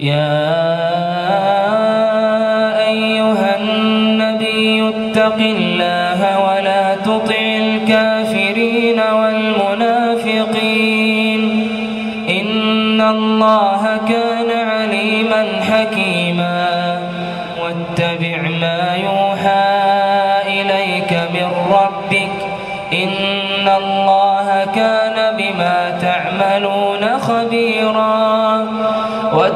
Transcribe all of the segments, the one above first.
يا أيها النبي اتق الله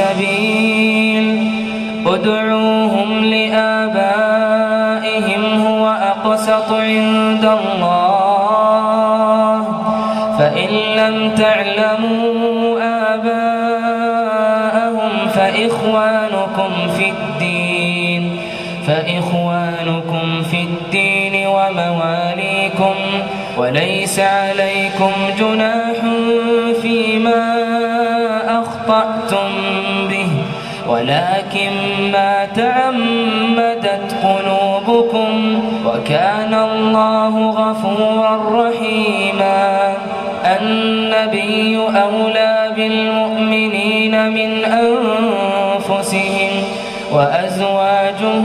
السبيل ادعوهم لآبائهم هو أقسط عند الله. فإن لم تعلموا آباءهم فإخوانكم في الدين. فإخوانكم في الدين ومواليكم وليس عليكم جناح ولكن ما تعمدت قلوبكم وكان الله غفورا رحيما. النبي أولى بالمؤمنين من أنفسهم وأزواجه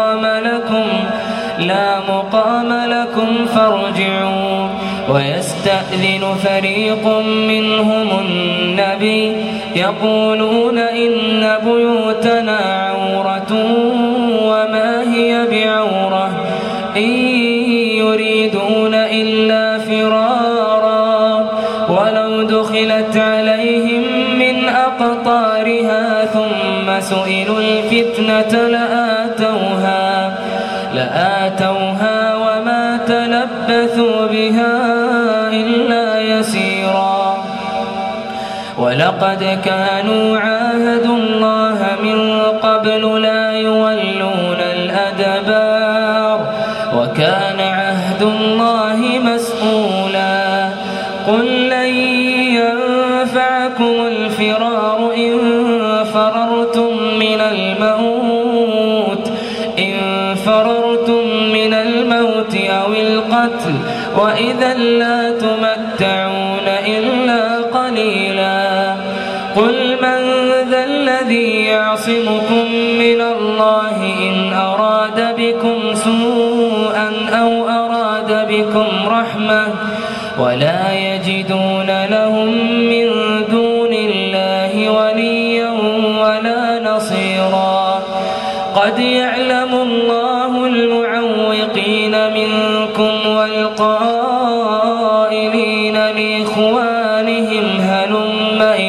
فارجعوا ويستأذن فريق منهم النبي يقولون إن بيوتنا عورة وما هي بعورة إن يريدون إلا فرارا. ولو دخلت عليهم من أقطارها ثم سئلوا الفتنة لآتوها لآتوها لبثوا بها إلا يسيرا. ولقد كانوا عاهدوا الله من قبل لا يولون الأدبار وكان عهد الله مسؤولا. قل وإذا لا تمتعون إلا قليلا. قل من ذا الذي يعصمكم من الله إن أراد بكم سوءا أو أراد بكم رحمة ولا يجدون لهم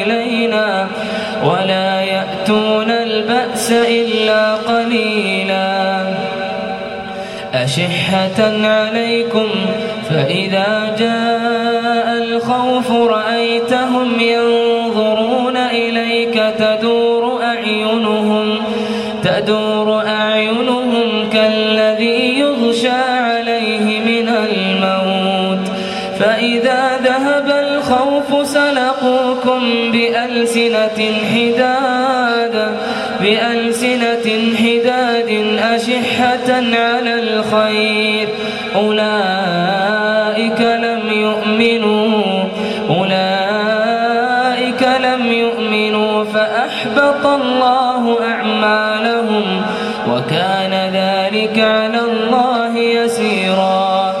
إلينا ولا يأتون البأس إلا قليلا. أشحة عليكم فإذا جاء الخوف رأيتهم ينظرون إليك تدور أعينهم تدور بألسنة حداد بألسنة حداد أشحة على الخير. أولئك لم يؤمنوا أولئك لم يؤمنوا فأحبط الله أعمالهم وكان ذلك على الله يسيرا.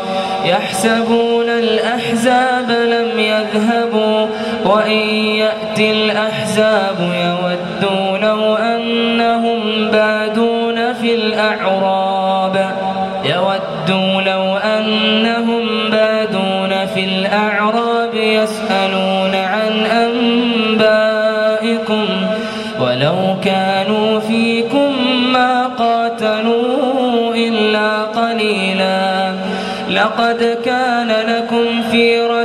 يحسبون الأحزاب لم يذهبوا. وإن يأتي الأحزاب يودوا لو أنهم بادون في الأعراب. يودوا لو أنهم بادون في الأعراب يسألون عن أنبائكم ولو كانوا فيكم ما قاتلوا إلا قليلا. لقد كان لكم في أسوة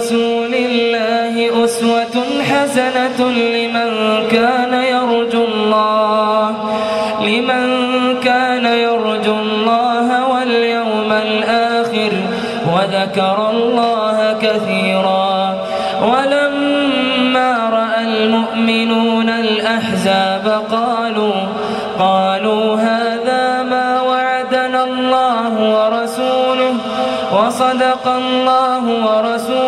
حسنة لمن كان يرجو الله لمن كان يرجو الله واليوم الآخر وذكر الله كثيرا. ولما رأى المؤمنون الأحزاب قالوا قالوا هذا ما وعدنا الله ورسوله وصدق الله ورسوله.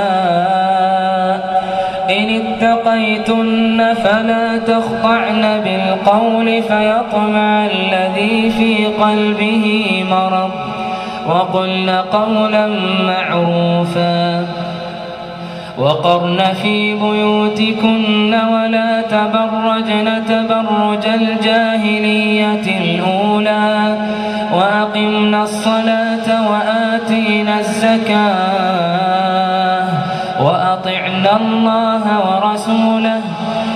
اتقيتن فلا تخضعن بالقول فيطمع الذي في قلبه مرض وقلن قولا معروفا وقرن في بيوتكن ولا تبرجن تبرج الجاهلية الأولى وأقمنا الصلاة وآتينا الزكاة وأطعنا الله ورسوله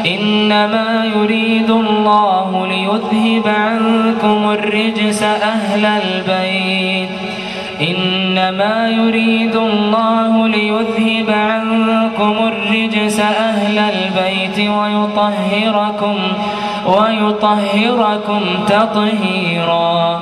إنما يريد الله ليذهب عنكم الرجس أهل البيت إنما يريد الله ليذهب عنكم الرجس أهل البيت ويطهركم ويطهركم تطهيرا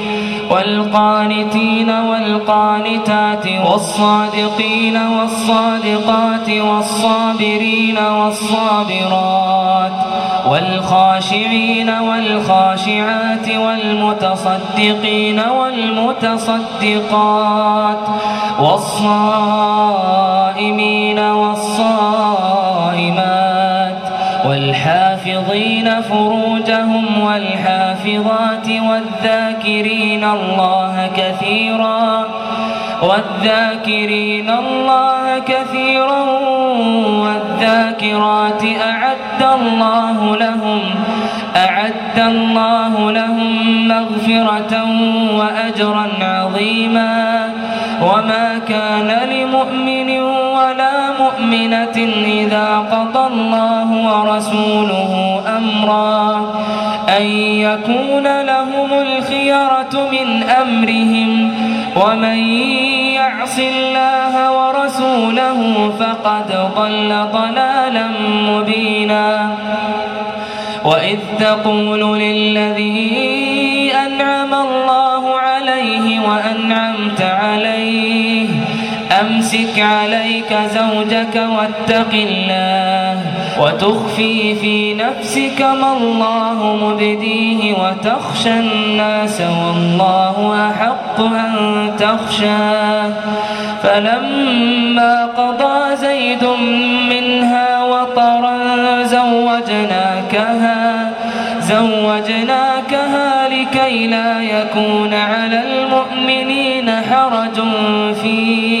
والقانتين والقانتات والصادقين والصادقات والصابرين والصابرات والخاشعين والخاشعات والمتصدقين والمتصدقات والصائمين والصائمات والحافظين فروجهم والحافظات والذاكرين الله كثيرا والذاكرين الله كثيرا والذاكرات أعد الله لهم أعد الله لهم مغفرة وأجرا عظيما وما كان لمؤمن مؤمنة إذا قضى الله ورسوله أمرا أن يكون لهم الخيرة من أمرهم ومن يعص الله ورسوله فقد ضل ضلالا مبينا وإذ تقول للذي أنعم الله عليه وأنعمت عليه أمسك عليك زوجك واتق الله وتخفي في نفسك ما الله مبديه وتخشى الناس والله أحق أن تخشاه فلما قضى زيد منها وطرا زوجناكها زوجناكها لكي لا يكون على المؤمنين حرج في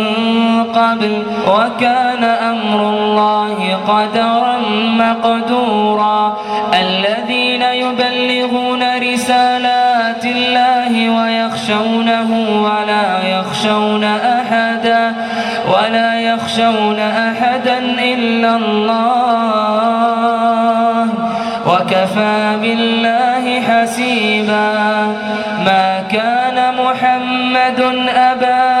قبل وكان أمر الله قدرا مقدورا. الذين يبلغون رسالات الله ويخشونه ولا يخشون أحدا ولا يخشون أحدا إلا الله. وكفى بالله حسيبا. ما كان محمد أبا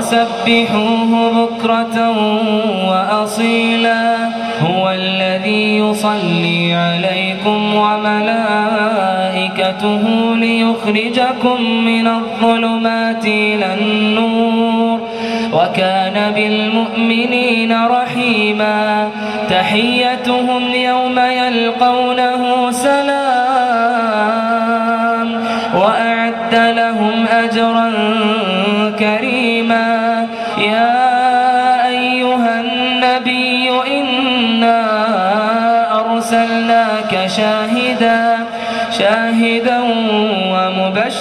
وسبحوه بكرة وأصيلا. هو الذي يصلي عليكم وملائكته ليخرجكم من الظلمات إلى النور. وكان بالمؤمنين رحيما. تحيتهم يوم يلقونه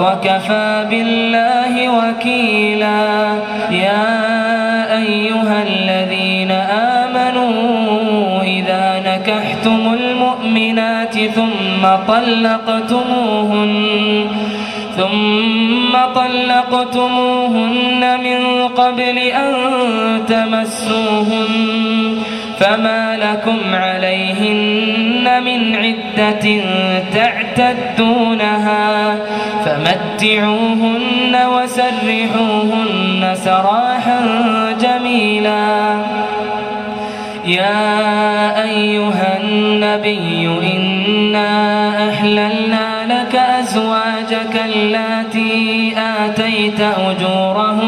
وكفى بالله وكيلا. يا أيها الذين آمنوا إذا نكحتم المؤمنات ثم طلقتموهن ثم طلقتموهن من قبل أن تمسوهن. فما لكم عليهن من عدة تعتدونها فمتعوهن وسرحوهن سراحا جميلا يا أيها النبي إنا أحللنا لك أزواجك اللاتي آتيت أجورهن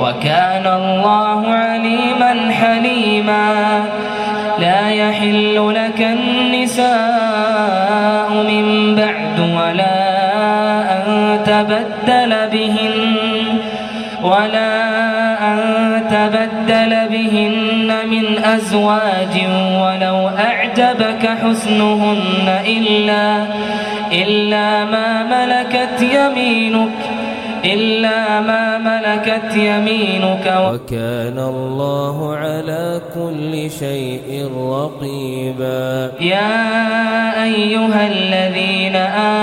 وكان الله عليما حليما. لا يحل لك النساء من بعد ولا أن تبدل بهن ولا أن تبدل بهن من أزواج ولو أعجبك حسنهن إلا إلا ما ملكت يمينك. إلا ما ملكت يمينك وكان الله على كل شيء رقيبا. يا أيها الذين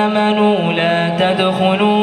آمنوا لا تدخلوا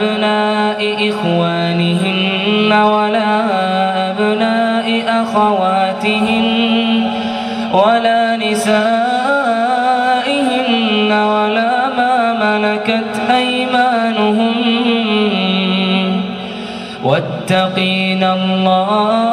أبناء إخوانهن ولا أبناء أخواتهن ولا نسائهن ولا ما ملكت أيمانهم واتقين الله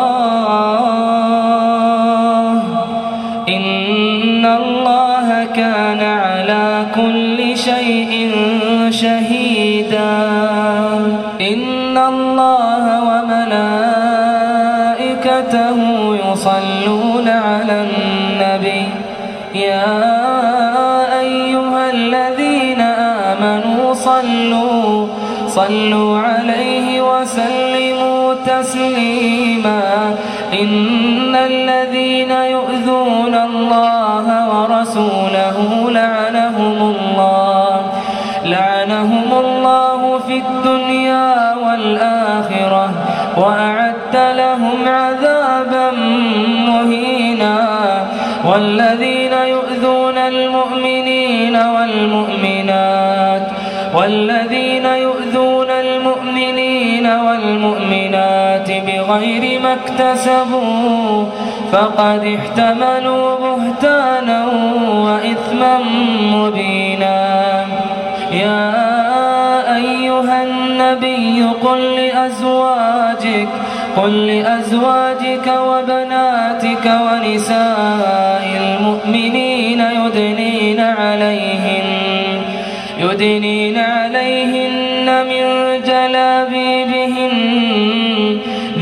صلوا عليه وسلموا تسليما. إن الذين يؤذون الله ورسوله لعنهم الله لعنهم الله في الدنيا والآخرة وأعد لهم عذابا مهينا. والذين يؤذون المؤمنين والمؤمنات والذين بغير ما اكتسبوا فقد احتملوا بهتانا وإثما مبينا. يا أيها النبي قل لأزواجك قل لأزواجك وبناتك ونساء المؤمنين يدنين عليهن يدنين عليهن من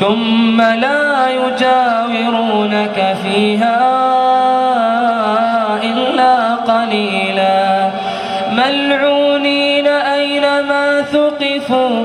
ثم لا يجاورونك فيها إلا قليلا ملعونين أينما ثقفوا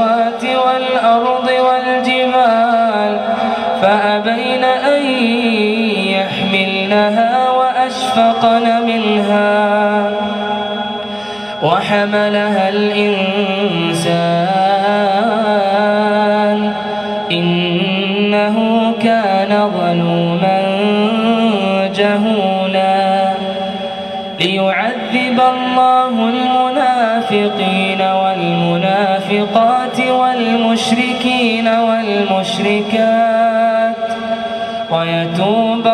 وأشفقن منها وحملها الإنسان إنه كان ظلوما جهولا ليعذب الله المنافقين والمنافقات والمشركين والمشركات ويتوب